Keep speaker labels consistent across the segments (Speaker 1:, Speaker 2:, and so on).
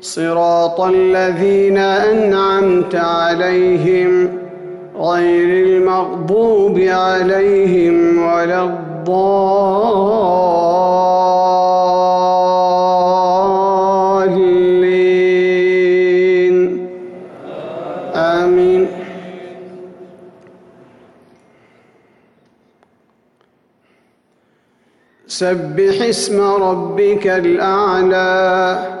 Speaker 1: صراط الذين أنعمت عليهم غير المغضوب عليهم ولا الضالين. آمين. سبح اسم ربك الأعلى.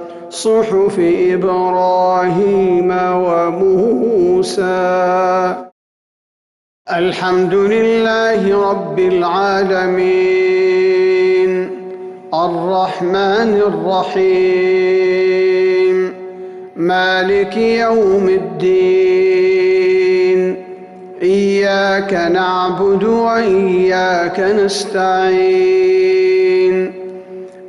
Speaker 1: صحف إبراهيم وموسى. الحمد لله رب العالمين. الرحمن الرحيم. مالك يوم الدين. إياك نعبد وإياك نستعين.